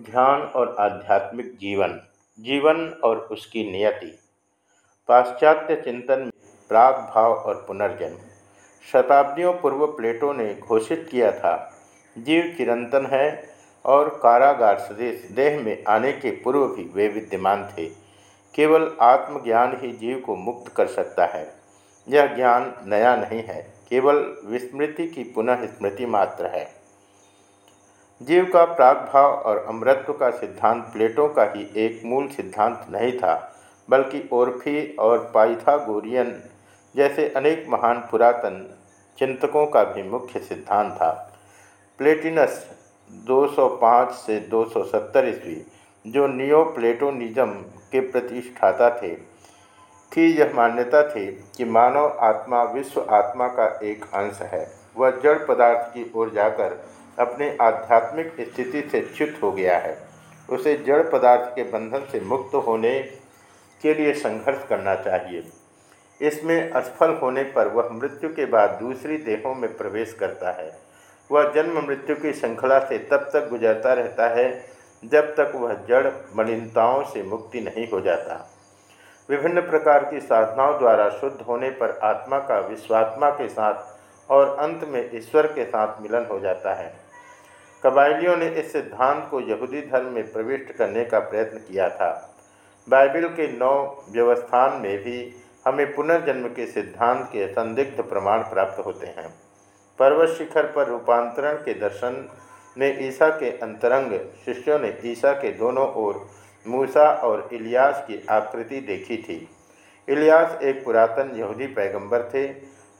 ध्यान और आध्यात्मिक जीवन जीवन और उसकी नियति, पाश्चात्य चिंतन प्राग भाव और पुनर्जन्म। शताब्दियों पूर्व प्लेटो ने घोषित किया था, जीव चिरंतन है और कारागार सदेश देह में आने के पूर्व भी वे विद्यमान थे। केवल आत्मज्ञान ही जीव को मुक्त कर सकता है। यह ज्ञान नया नहीं है, केवल विस्मृति की पुनः स्मृति मात्र है। जीव का प्रागभाव और अमृत्व का सिद्धांत प्लेटों का ही एक मूल सिद्धांत नहीं था, बल्कि ओरफी और पाइथागोरियन जैसे अनेक महान पुरातन चिंतकों का भी मुख्य सिद्धांत था। प्लेटिनस 205 से 270 ईस्वी, जो नियो प्लेटोनिज्म के प्रतिष्ठाता थे, की यह मान्यता थी कि मानव आत्मा विश्व आत्मा का एक अंश है। वह जड़ पदार्थ की ओर जाकर अपने आध्यात्मिक स्थिति से च्युत हो गया है। उसे जड़ पदार्थ के बंधन से मुक्त होने के लिए संघर्ष करना चाहिए। इसमें असफल होने पर वह मृत्यु के बाद दूसरी देहों में प्रवेश करता है। वह जन्म मृत्यु की श्रृंखला से तब तक गुजरता रहता है, जब तक वह जड़ मलिनताओं से मुक्ति नहीं हो जाता। विभिन्न प्रकार की साधनाओं द्वारा शुद्ध होने पर आत्मा का विश्वात्मा के साथ और अंत में ईश्वर के साथ मिलन हो जाता है। कबायलियों ने इस सिद्धांत को यहूदी धर्म में प्रविष्ट करने का प्रयत्न किया था। बाइबिल के नौ व्यवस्थान में भी हमें पुनर्जन्म के सिद्धांत के संदिग्ध प्रमाण प्राप्त होते हैं। पर्वत शिखर पर रूपांतरण के दर्शन में ईसा के अंतरंग शिष्यों ने ईसा के दोनों ओर मूसा और इलियास की आकृति देखी थी। इलियास एक पुरातन यहूदी पैगंबर थे।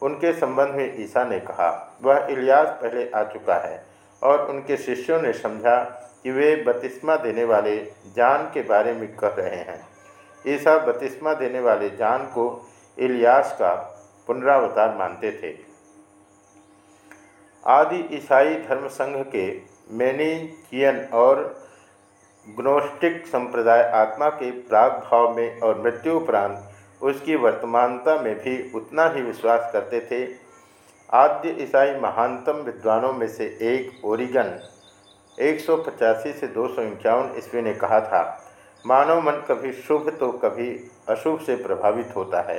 उनके संबंध में ईसा ने कहा, वह इलियास पहले आ चुका है। और उनके शिष्यों ने समझा कि वे बतिस्मा देने वाले जान के बारे में कह रहे हैं। ईसा बतिस्मा देने वाले जान को इलियास का पुनरावतार मानते थे। आदि ईसाई धर्म संघ के मैनीचियन और ग्नोस्टिक संप्रदाय आत्मा के प्राग भाव में और मृत्यु उपरांत उसकी वर्तमानता में भी उतना ही विश्वास करते थे आद्य ईसाई महानतम विद्वानों में से एक ओरिगन, एक सौ पचासी से दो सौ ईस्वी ने कहा था, मानव मन कभी शुभ तो कभी अशुभ से प्रभावित होता है।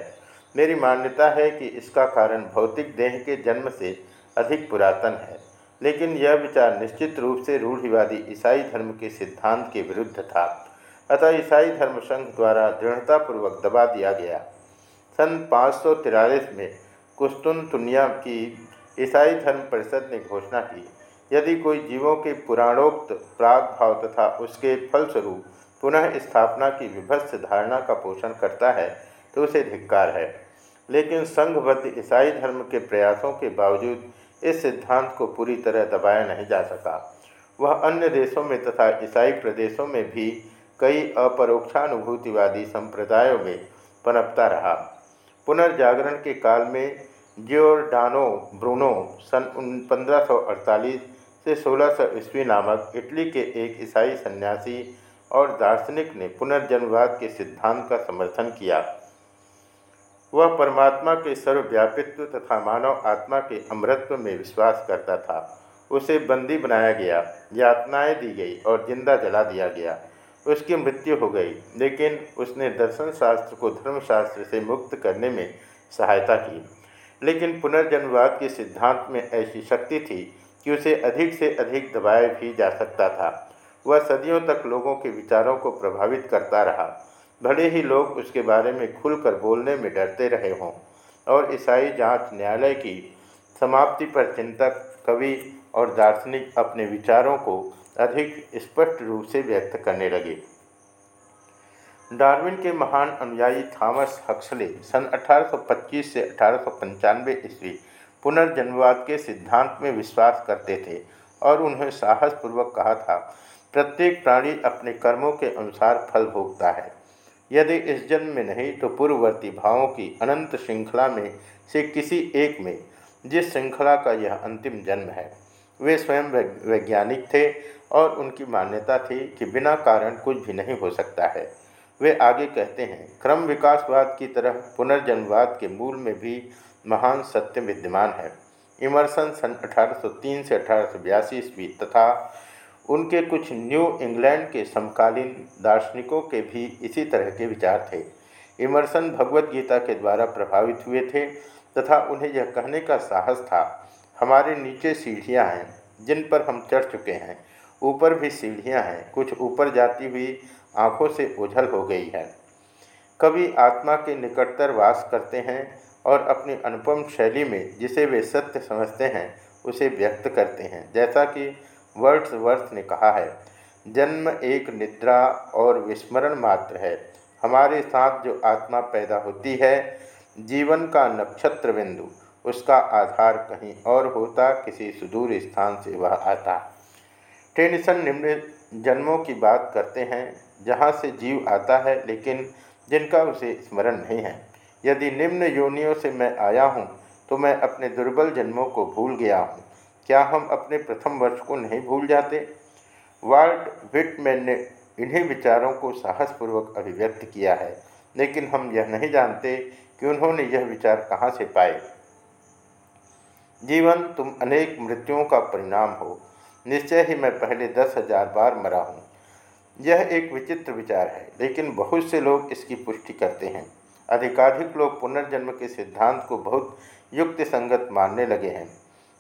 मेरी मान्यता है कि इसका कारण भौतिक देह के जन्म से अधिक पुरातन है, लेकिन यह विचार निश्चित रूप से रूढ़िवादी ईसाई धर्म के सिद्धांत के विरुद्ध था। अतः ईसाई धर्म संघ द्वारा दृढ़तापूर्वक दबा दिया गया। सन पाँच में कुस्तुनतुनिया की ईसाई धर्म परिषद ने घोषणा की। यदि कोई जीवों के पुराणोक्त प्राग भाव तथा उसके फलस्वरूप पुनः स्थापना की विभत्स धारणा का पोषण करता है तो उसे धिक्कार है। लेकिन संघबद्ध ईसाई धर्म के प्रयासों के बावजूद इस सिद्धांत को पूरी तरह दबाया नहीं जा सका। वह अन्य देशों में तथा ईसाई प्रदेशों में भी कई अपरोक्षानुभूतिवादी संप्रदायों में पनपता रहा। पुनर्जागरण के काल में जियोर्डानो ब्रूनो सन पंद्रह से 1600 ईस्वी नामक इटली के एक ईसाई सन्यासी और दार्शनिक ने पुनर्जन्मवाद के सिद्धांत का समर्थन किया। वह परमात्मा के सर्वव्यापित्व तथा मानव आत्मा के अमृत्व में विश्वास करता था। उसे बंदी बनाया गया, यातनाएँ दी गई और ज़िंदा जला दिया गया। उसकी मृत्यु हो गई। लेकिन उसने दर्शन शास्त्र को धर्मशास्त्र से मुक्त करने में सहायता की। लेकिन पुनर्जन्मवाद के सिद्धांत में ऐसी शक्ति थी कि उसे अधिक से अधिक दबाया भी जा सकता था। वह सदियों तक लोगों के विचारों को प्रभावित करता रहा। भले ही लोग उसके बारे में खुलकर बोलने में डरते रहे हों और ईसाई जाँच न्यायालय की समाप्ति पर चिंतक, कवि और दार्शनिक अपने विचारों को अधिक स्पष्ट रूप से व्यक्त करने लगे। डार्विन के महान अनुयायी थॉमस हक्सले सन 1825 से अठारह ईस्वी पुनर्जन्मवाद के सिद्धांत में विश्वास करते थे और उन्हें साहसपूर्वक कहा था, प्रत्येक प्राणी अपने कर्मों के अनुसार फल भोगता है। यदि इस जन्म में नहीं तो पूर्ववर्ती भावों की अनंत श्रृंखला में से किसी एक में, जिस श्रृंखला का यह अंतिम जन्म है। वे स्वयं वैज्ञानिक थे और उनकी मान्यता थी कि बिना कारण कुछ भी नहीं हो सकता है। वे आगे कहते हैं, क्रम विकासवाद की तरह पुनर्जन्मवाद के मूल में भी महान सत्य विद्यमान है। इमरसन सन 1803 से अठारह ईस्वी तथा उनके कुछ न्यू इंग्लैंड के समकालीन दार्शनिकों के भी इसी तरह के विचार थे। इमरसन भगवत गीता के द्वारा प्रभावित हुए थे तथा उन्हें यह कहने का साहस था हमारे नीचे सीढ़ियाँ हैं, जिन पर हम चढ़ चुके हैं। ऊपर भी सीढ़ियाँ हैं, कुछ ऊपर जाती हुई आँखों से ओझल हो गई है। कवि आत्मा के निकटतर वास करते हैं और अपनी अनुपम शैली में जिसे वे सत्य समझते हैं, उसे व्यक्त करते हैं। जैसा कि वर्ड्स वर्थ ने कहा है, जन्म एक निद्रा और विस्मरण मात्र है। हमारे साथ जो आत्मा पैदा होती है, जीवन का नक्षत्र बिंदु उसका आधार कहीं और होता, किसी सुदूर स्थान से वह आता। टेनिसन निम्न जन्मों की बात करते हैं, जहाँ से जीव आता है, लेकिन जिनका उसे स्मरण नहीं है। यदि निम्न योनियों से मैं आया हूँ तो मैं अपने दुर्बल जन्मों को भूल गया हूँ। क्या हम अपने प्रथम वर्ष को नहीं भूल जाते? वार्ड विटमैन ने इन्हीं विचारों को साहसपूर्वक अभिव्यक्त किया है, लेकिन हम यह नहीं जानते कि उन्होंने यह विचार कहाँ से पाए। जीवन, तुम अनेक मृत्युओं का परिणाम हो। निश्चय ही मैं पहले दस हज़ार बार मरा हूँ। यह एक विचित्र विचार है, लेकिन बहुत से लोग इसकी पुष्टि करते हैं। अधिकाधिक लोग पुनर्जन्म के सिद्धांत को बहुत युक्त संगत मानने लगे हैं।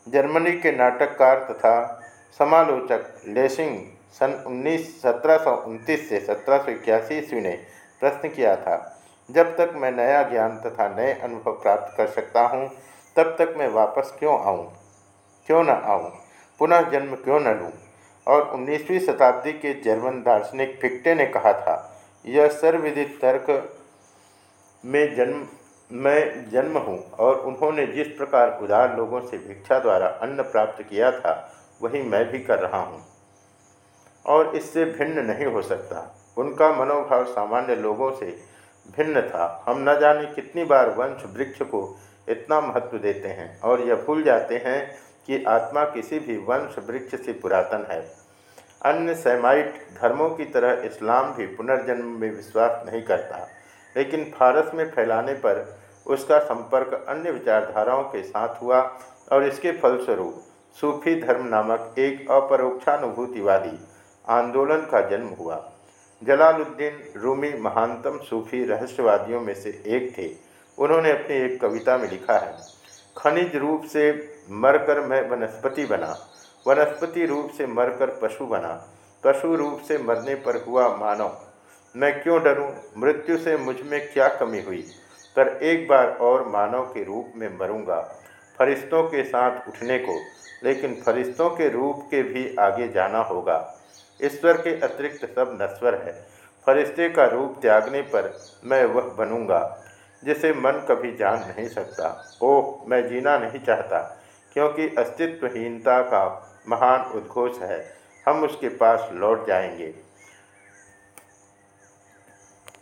जर्मनी के नाटककार तथा समालोचक लेसिंग सन उन्नीस, सत्रह से सत्रह सौ ईस्वी ने प्रश्न किया था, जब तक मैं नया ज्ञान तथा नए अनुभव प्राप्त कर सकता हूँ तब तक मैं वापस क्यों आऊँ? क्यों न आऊँ? पुनः जन्म क्यों न लूँ? और 19वीं शताब्दी के जर्मन दार्शनिक फिक्टे ने कहा था, यह सर्वविदित तर्क में जन्म, मैं जन्म हूँ। और उन्होंने जिस प्रकार उदार लोगों से भिक्षा द्वारा अन्न प्राप्त किया था, वही मैं भी कर रहा हूँ। और इससे भिन्न नहीं हो सकता। उनका मनोभाव सामान्य लोगों से भिन्न था। हम न जाने कितनी बार वंश वृक्ष को इतना महत्व देते हैं और यह भूल जाते हैं कि आत्मा किसी भी वंश, वृक्ष से पुरातन है। अन्य सैमाइट धर्मों की तरह इस्लाम भी पुनर्जन्म में विश्वास नहीं करता, लेकिन फारस में फैलाने पर उसका संपर्क अन्य विचारधाराओं के साथ हुआ और इसके फलस्वरूप सूफी धर्म नामक एक अपरोक्षानुभूतिवादी आंदोलन का जन्म हुआ। जलालुद्दीन रूमी महानतम सूफी रहस्यवादियों में से एक थे। उन्होंने अपनी एक कविता में लिखा है, खनिज रूप से मरकर मैं वनस्पति बना, वनस्पति रूप से मरकर पशु बना, पशु रूप से मरने पर हुआ मानव। मैं क्यों डरूं? मृत्यु से मुझमें क्या कमी हुई? पर एक बार और मानव के रूप में मरूँगा, फरिश्तों के साथ उठने को, लेकिन फरिश्तों के रूप के भी आगे जाना होगा। ईश्वर के अतिरिक्त सब नश्वर है, फरिश्ते का रूप त्यागने पर मैं वह बनूँगा। जिसे मन कभी जान नहीं सकता। ओह, मैं जीना नहीं चाहता, क्योंकि अस्तित्वहीनता का महान उद्घोष है। हम उसके पास लौट जाएँगे।